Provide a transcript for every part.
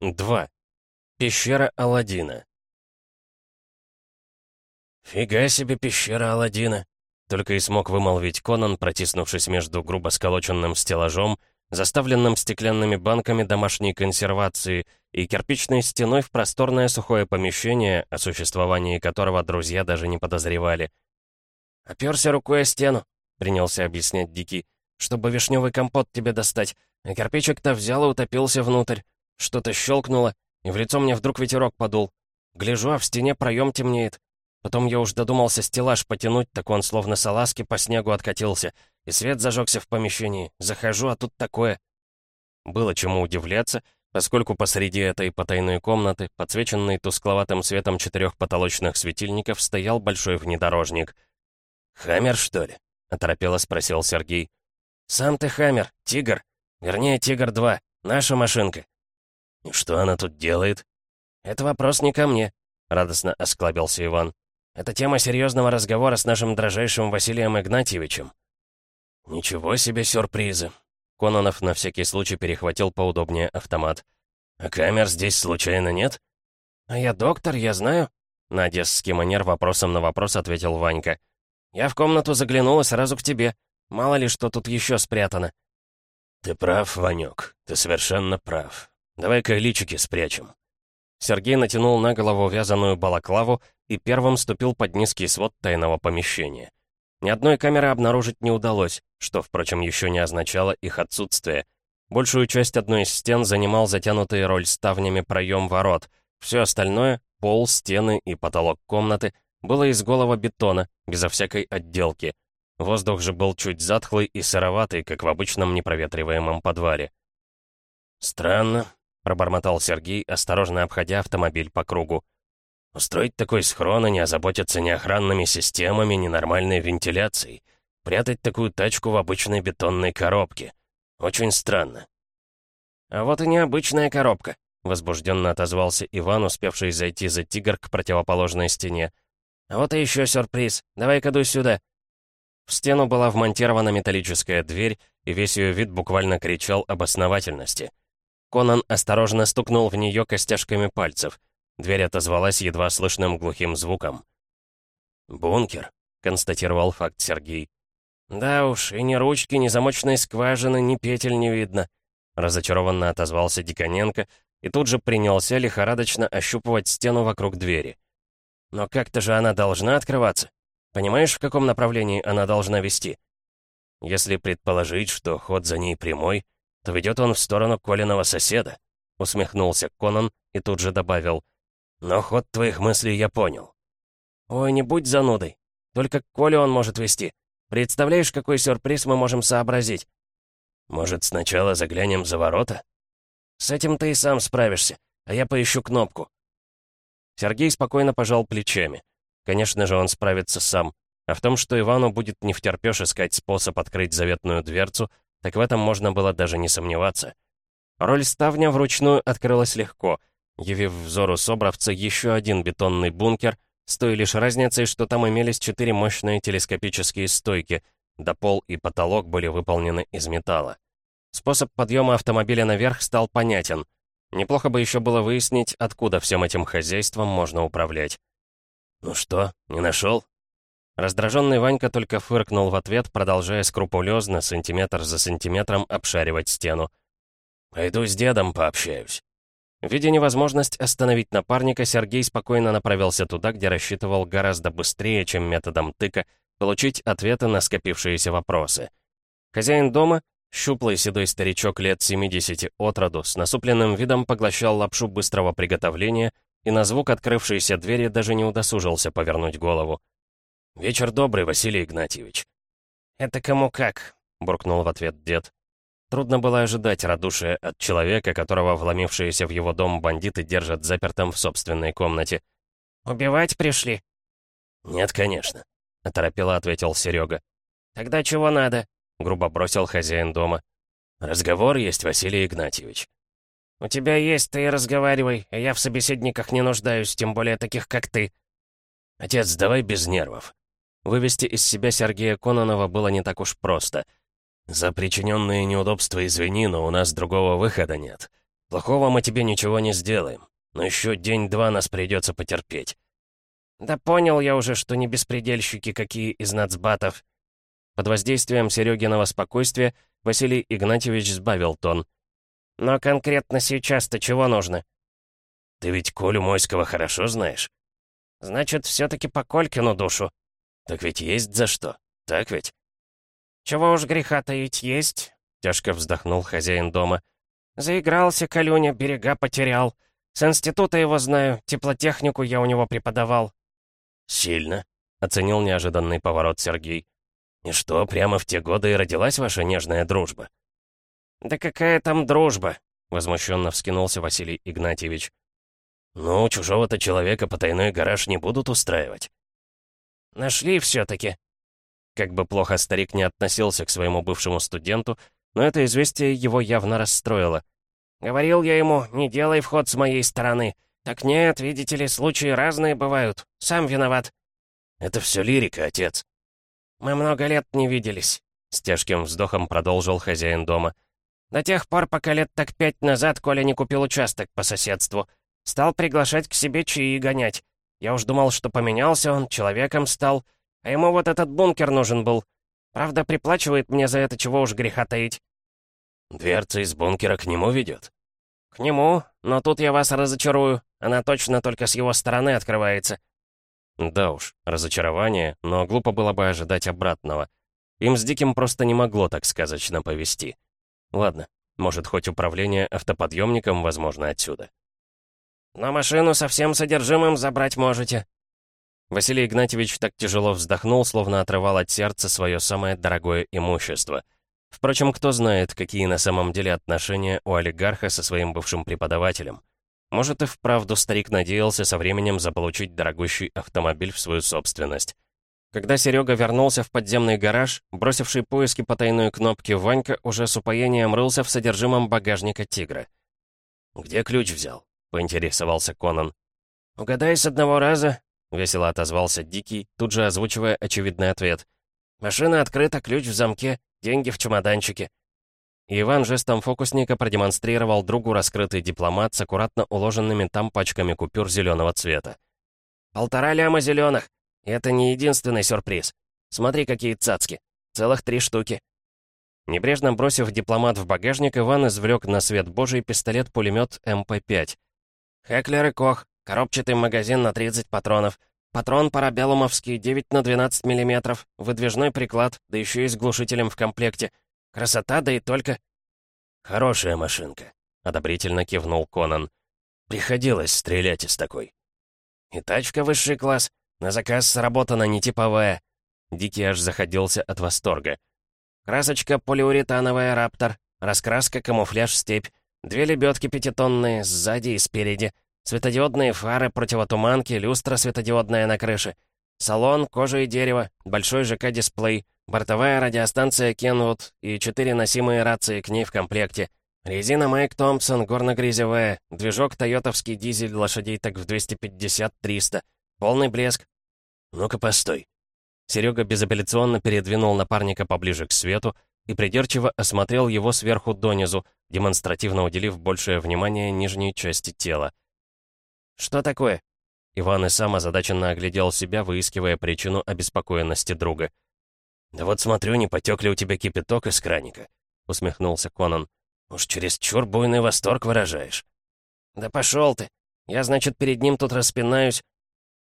2. Пещера Аладдина. «Фига себе пещера Аладдина!» Только и смог вымолвить Конан, протиснувшись между грубо сколоченным стеллажом, заставленным стеклянными банками домашней консервации и кирпичной стеной в просторное сухое помещение, о существовании которого друзья даже не подозревали. «Оперся рукой о стену», — принялся объяснять Дикий, «чтобы вишневый компот тебе достать, а кирпичик-то взял и утопился внутрь. Что-то щелкнуло, и в лицо мне вдруг ветерок подул. Гляжу, а в стене проем темнеет. Потом я уж додумался стеллаж потянуть, так он словно салазки по снегу откатился. И свет зажегся в помещении. Захожу, а тут такое. Было чему удивляться, поскольку посреди этой потайной комнаты, подсвеченной тускловатым светом четырех потолочных светильников, стоял большой внедорожник. «Хаммер, что ли?» — оторопело спросил Сергей. «Сам ты Хаммер, Тигр. Вернее, Тигр-2. Наша машинка. «И что она тут делает?» «Это вопрос не ко мне», — радостно осклабился Иван. «Это тема серьезного разговора с нашим дрожайшим Василием Игнатьевичем». «Ничего себе сюрпризы!» Кононов на всякий случай перехватил поудобнее автомат. «А камер здесь случайно нет?» «А я доктор, я знаю», — на одесский манер вопросом на вопрос ответил Ванька. «Я в комнату заглянул и сразу к тебе. Мало ли, что тут еще спрятано». «Ты прав, Ванек, ты совершенно прав. Давай-ка личики спрячем». Сергей натянул на голову вязаную балаклаву и первым ступил под низкий свод тайного помещения. Ни одной камеры обнаружить не удалось, что, впрочем, еще не означало их отсутствие. Большую часть одной из стен занимал затянутый роль ставнями проем ворот. Все остальное — пол, стены и потолок комнаты — было из голого бетона, безо всякой отделки. Воздух же был чуть затхлый и сыроватый, как в обычном непроветриваемом подвале. «Странно», пробормотал Сергей, осторожно обходя автомобиль по кругу. «Устроить такой схрон и не озаботиться ни охранными системами, ни нормальной вентиляцией. Прятать такую тачку в обычной бетонной коробке. Очень странно». «А вот и необычная коробка», — возбужденно отозвался Иван, успевший зайти за тигр к противоположной стене. «А вот и еще сюрприз. Давай-ка дуй сюда». В стену была вмонтирована металлическая дверь, и весь ее вид буквально кричал об основательности — Конан осторожно стукнул в нее костяшками пальцев. Дверь отозвалась едва слышным глухим звуком. «Бункер», — констатировал факт Сергей. «Да уж, и ни ручки, ни замочной скважины, ни петель не видно», — разочарованно отозвался Диконенко и тут же принялся лихорадочно ощупывать стену вокруг двери. «Но как-то же она должна открываться. Понимаешь, в каком направлении она должна вести?» «Если предположить, что ход за ней прямой, то ведет он в сторону Колиного соседа», — усмехнулся Конан и тут же добавил. «Но ход твоих мыслей я понял». «Ой, не будь занудой. Только к он может вести. Представляешь, какой сюрприз мы можем сообразить?» «Может, сначала заглянем за ворота?» «С этим ты и сам справишься, а я поищу кнопку». Сергей спокойно пожал плечами. Конечно же, он справится сам. А в том, что Ивану будет не втерпёшь искать способ открыть заветную дверцу, так в этом можно было даже не сомневаться. Роль ставня вручную открылась легко, явив взору собравца еще один бетонный бункер, с той лишь разницей, что там имелись четыре мощные телескопические стойки, да пол и потолок были выполнены из металла. Способ подъема автомобиля наверх стал понятен. Неплохо бы еще было выяснить, откуда всем этим хозяйством можно управлять. «Ну что, не нашел?» Раздраженный Ванька только фыркнул в ответ, продолжая скрупулезно, сантиметр за сантиметром, обшаривать стену. «Пойду с дедом пообщаюсь». Видя невозможность остановить напарника, Сергей спокойно направился туда, где рассчитывал гораздо быстрее, чем методом тыка, получить ответы на скопившиеся вопросы. Хозяин дома, щуплый седой старичок лет 70 от роду, с насупленным видом поглощал лапшу быстрого приготовления и на звук открывшейся двери даже не удосужился повернуть голову. «Вечер добрый, Василий Игнатьевич». «Это кому как», — буркнул в ответ дед. Трудно было ожидать радушия от человека, которого вломившиеся в его дом бандиты держат запертым в собственной комнате. «Убивать пришли?» «Нет, конечно», — оторопело ответил Серега. «Тогда чего надо?» — грубо бросил хозяин дома. «Разговор есть, Василий Игнатьевич». «У тебя есть, ты и разговаривай, а я в собеседниках не нуждаюсь, тем более таких, как ты». «Отец, давай без нервов», Вывести из себя Сергея Кононова было не так уж просто. «За причиненные неудобства извини, но у нас другого выхода нет. Плохого мы тебе ничего не сделаем, но еще день-два нас придется потерпеть». «Да понял я уже, что не беспредельщики какие из нацбатов». Под воздействием Серегиного спокойствия Василий Игнатьевич сбавил тон. «Но конкретно сейчас-то чего нужно?» «Ты ведь Колю Мойского хорошо знаешь?» «Значит, все-таки по Колькину душу». «Так ведь есть за что, так ведь?» «Чего уж греха таить есть», — тяжко вздохнул хозяин дома. «Заигрался Калюня, берега потерял. С института его знаю, теплотехнику я у него преподавал». «Сильно», — оценил неожиданный поворот Сергей. «И что, прямо в те годы и родилась ваша нежная дружба?» «Да какая там дружба?» — возмущенно вскинулся Василий Игнатьевич. «Ну, чужого-то человека потайной гараж не будут устраивать». «Нашли все-таки». Как бы плохо старик не относился к своему бывшему студенту, но это известие его явно расстроило. «Говорил я ему, не делай вход с моей стороны. Так нет, видите ли, случаи разные бывают. Сам виноват». «Это все лирика, отец». «Мы много лет не виделись», — с тяжким вздохом продолжил хозяин дома. «До тех пор, пока лет так пять назад Коля не купил участок по соседству. Стал приглашать к себе чаи гонять. Я уж думал, что поменялся он, человеком стал. А ему вот этот бункер нужен был. Правда, приплачивает мне за это, чего уж греха таить». «Дверца из бункера к нему ведет?» «К нему, но тут я вас разочарую. Она точно только с его стороны открывается». Да уж, разочарование, но глупо было бы ожидать обратного. Им с Диким просто не могло так сказочно повести. Ладно, может, хоть управление автоподъемником возможно отсюда. «Но машину со всем содержимым забрать можете». Василий Игнатьевич так тяжело вздохнул, словно отрывал от сердца свое самое дорогое имущество. Впрочем, кто знает, какие на самом деле отношения у олигарха со своим бывшим преподавателем. Может, и вправду старик надеялся со временем заполучить дорогущий автомобиль в свою собственность. Когда Серега вернулся в подземный гараж, бросивший поиски по тайной кнопке Ванька уже с упоением рылся в содержимом багажника «Тигра». «Где ключ взял?» — поинтересовался Конан. «Угадай с одного раза», — весело отозвался Дикий, тут же озвучивая очевидный ответ. «Машина открыта, ключ в замке, деньги в чемоданчике». Иван жестом фокусника продемонстрировал другу раскрытый дипломат с аккуратно уложенными там пачками купюр зеленого цвета. «Полтора ляма зеленых. И это не единственный сюрприз. Смотри, какие цацки. Целых три штуки». Небрежно бросив дипломат в багажник, Иван извлек на свет божий пистолет-пулемет МП-5. Хеклер и Кох. Коробчатый магазин на 30 патронов. Патрон парабеллумовский 9 на 12 мм. Выдвижной приклад, да еще и с глушителем в комплекте. Красота, да и только. «Хорошая машинка», — одобрительно кивнул Конан. «Приходилось стрелять из такой». «И тачка высший класс. На заказ сработана, не типовая». Дикий аж заходился от восторга. «Красочка полиуретановая «Раптор». Раскраска камуфляж «Степь». Две лебедки пятитонные, сзади и спереди. Светодиодные фары, противотуманки, люстра светодиодная на крыше. Салон, кожа и дерево, большой ЖК-дисплей, бортовая радиостанция Кенвуд и четыре носимые рации к ней в комплекте. Резина Майк Томпсон, горно-грязевая, движок тойотовский дизель лошадей так в 250-300. Полный блеск. «Ну-ка, постой». Серега безапелляционно передвинул напарника поближе к свету и придирчиво осмотрел его сверху донизу, демонстративно уделив большее внимание нижней части тела. «Что такое?» Иван и сам озадаченно оглядел себя, выискивая причину обеспокоенности друга. «Да вот смотрю, не потек ли у тебя кипяток из краника?» — усмехнулся Конан. «Уж чересчур буйный восторг выражаешь». «Да пошел ты! Я, значит, перед ним тут распинаюсь...»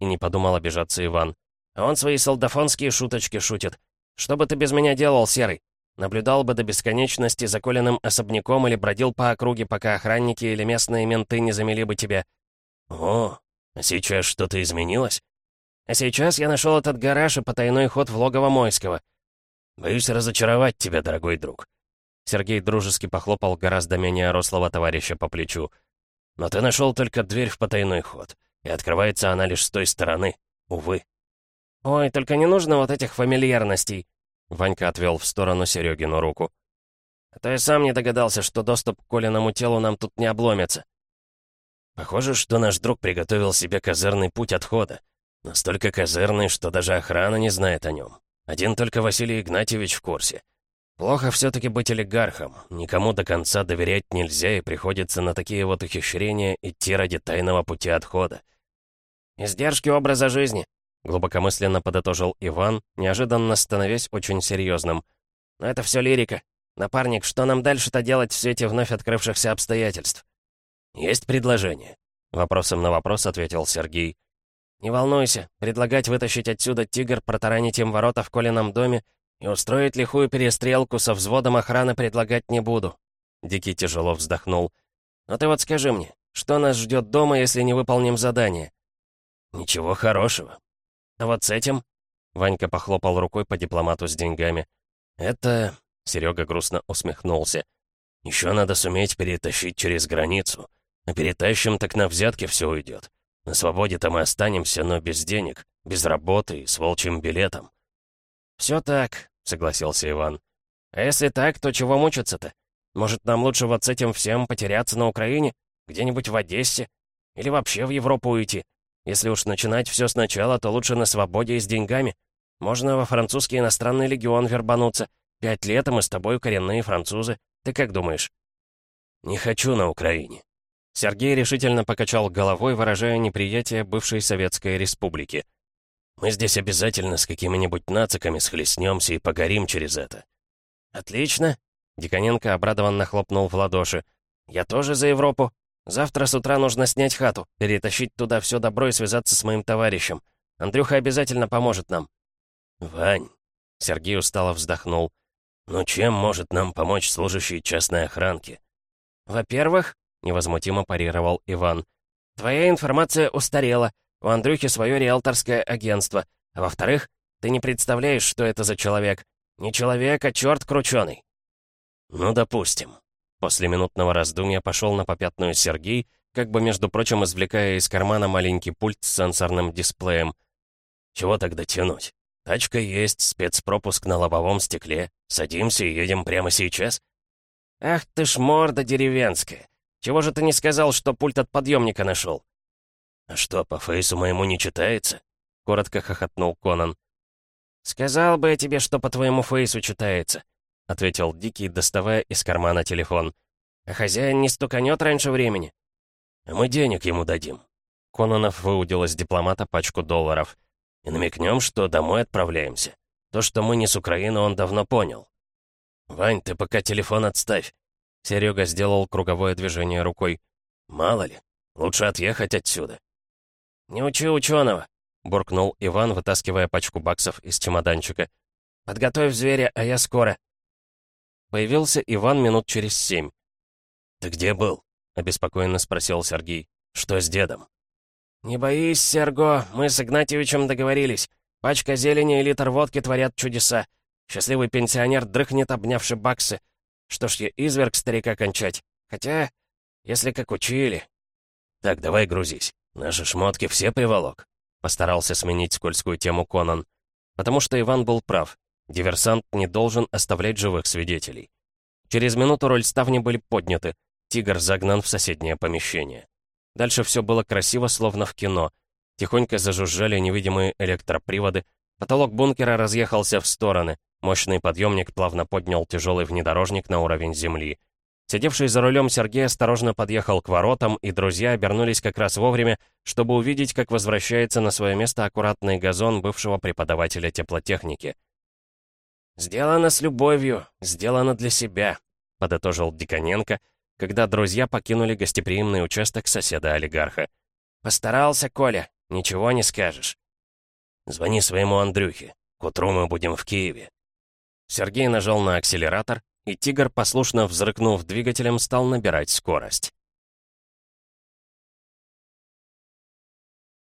И не подумал обижаться Иван. «А он свои солдафонские шуточки шутит. Что бы ты без меня делал, Серый? Наблюдал бы до бесконечности за Колиным особняком или бродил по округе, пока охранники или местные менты не замели бы тебя?» «О, сейчас что-то изменилось?» «А сейчас я нашел этот гараж и потайной ход в логово Мойского». «Боюсь разочаровать тебя, дорогой друг». Сергей дружески похлопал гораздо менее рослого товарища по плечу. «Но ты нашел только дверь в потайной ход, и открывается она лишь с той стороны, увы». «Ой, только не нужно вот этих фамильярностей», — Ванька отвел в сторону Серегину руку. «А то я сам не догадался, что доступ к Колиному телу нам тут не обломится». Похоже, что наш друг приготовил себе козырный путь отхода. Настолько козырный, что даже охрана не знает о нем. Один только Василий Игнатьевич в курсе. Плохо все-таки быть олигархом. Никому до конца доверять нельзя, и приходится на такие вот ухищрения идти ради тайного пути отхода. «Издержки образа жизни», — глубокомысленно подытожил Иван, неожиданно становясь очень серьезным. «Но это все лирика. Напарник, что нам дальше-то делать в свете вновь открывшихся обстоятельств?» «Есть предложение?» — вопросом на вопрос ответил Сергей. «Не волнуйся, предлагать вытащить отсюда тигр, протаранить им ворота в Колином доме и устроить лихую перестрелку со взводом охраны предлагать не буду». Дикий тяжело вздохнул. «Но ты вот скажи мне, что нас ждет дома, если не выполним задание?» «Ничего хорошего». «А вот с этим?» Ванька похлопал рукой по дипломату с деньгами. «Это...» — Серега грустно усмехнулся. «Еще надо суметь перетащить через границу. А перетащим, так на взятки все уйдет. На свободе-то мы останемся, но без денег, без работы и с волчьим билетом. «Все так», — согласился Иван. «А если так, то чего мучиться-то? Может, нам лучше вот с этим всем потеряться на Украине? Где-нибудь в Одессе? Или вообще в Европу уйти? Если уж начинать все сначала, то лучше на свободе и с деньгами. Можно во французский иностранный легион вербануться. Пять лет, и мы с тобой коренные французы. Ты как думаешь?» «Не хочу на Украине». Сергей решительно покачал головой, выражая неприятие бывшей Советской Республики. Мы здесь обязательно с какими-нибудь нациками схлестнемся и погорим через это». «Отлично!» — Диконенко обрадованно хлопнул в ладоши. «Я тоже за Европу. Завтра с утра нужно снять хату, перетащить туда все добро и связаться с моим товарищем. Андрюха обязательно поможет нам». «Вань!» — Сергей устало вздохнул. «Ну чем может нам помочь служащий частной охранки?» «Во-первых», — невозмутимо парировал Иван, «твоя информация устарела. У Андрюхи свое риэлторское агентство. А во-вторых, ты не представляешь, что это за человек. Не человек, а черт крученый. Ну, допустим. После минутного раздумья пошел на попятную Сергей, как бы, между прочим, извлекая из кармана маленький пульт с сенсорным дисплеем. Чего тогда тянуть? Тачка есть, спецпропуск на лобовом стекле. Садимся и едем прямо сейчас. Ах ты ж морда деревенская. Чего же ты не сказал, что пульт от подъемника нашел? «А что, по фейсу моему не читается?» — коротко хохотнул Конан. «Сказал бы я тебе, что по твоему фейсу читается», — ответил Дикий, доставая из кармана телефон. «А хозяин не стуканет раньше времени?» «А мы денег ему дадим». Кононов выудил из дипломата пачку долларов. «И намекнем, что домой отправляемся. То, что мы не с Украины, он давно понял». «Вань, ты пока телефон отставь». Серега сделал круговое движение рукой. «Мало ли, лучше отъехать отсюда». «Не учи ученого», — буркнул Иван, вытаскивая пачку баксов из чемоданчика. «Подготовь зверя, а я скоро». Появился Иван минут через семь. «Ты где был?» — обеспокоенно спросил Сергей. «Что с дедом?» «Не боись, Серго, мы с Игнатьевичем договорились. Пачка зелени и литр водки творят чудеса. Счастливый пенсионер дрыхнет, обнявши баксы. Что ж я изверг старика кончать? Хотя, если как учили...» «Так, давай грузись». «Наши шмотки все приволок?» Постарался сменить скользкую тему Конан. Потому что Иван был прав. Диверсант не должен оставлять живых свидетелей. Через минуту роль ставни были подняты. Тигр загнан в соседнее помещение. Дальше все было красиво, словно в кино. Тихонько зажужжали невидимые электроприводы. Потолок бункера разъехался в стороны. Мощный подъемник плавно поднял тяжелый внедорожник на уровень земли. Сидевший за рулем Сергей осторожно подъехал к воротам, и друзья обернулись как раз вовремя, чтобы увидеть, как возвращается на свое место аккуратный газон бывшего преподавателя теплотехники. «Сделано с любовью, сделано для себя», — подытожил Диконенко, когда друзья покинули гостеприимный участок соседа-олигарха. «Постарался, Коля, ничего не скажешь». «Звони своему Андрюхе. К утру мы будем в Киеве». Сергей нажал на акселератор, и «Тигр», послушно взрыкнув двигателем, стал набирать скорость.